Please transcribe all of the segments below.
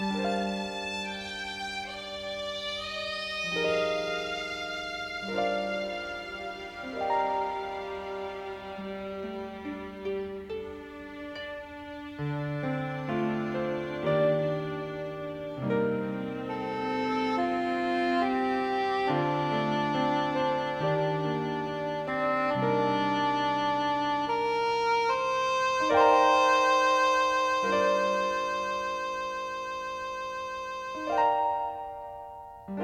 Música thank mm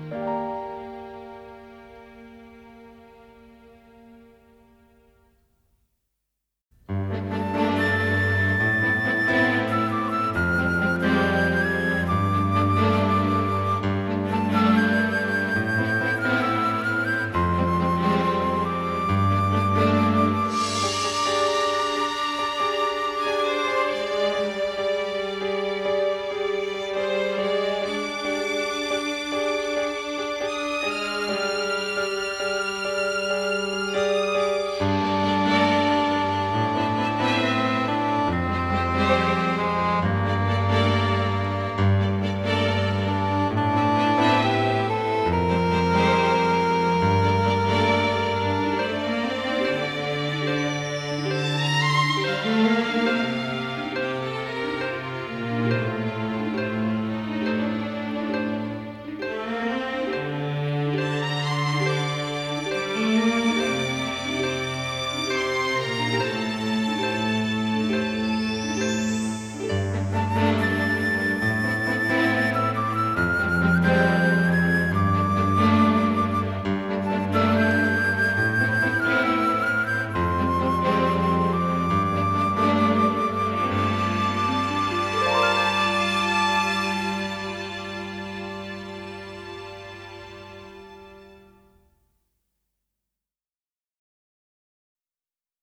-hmm. you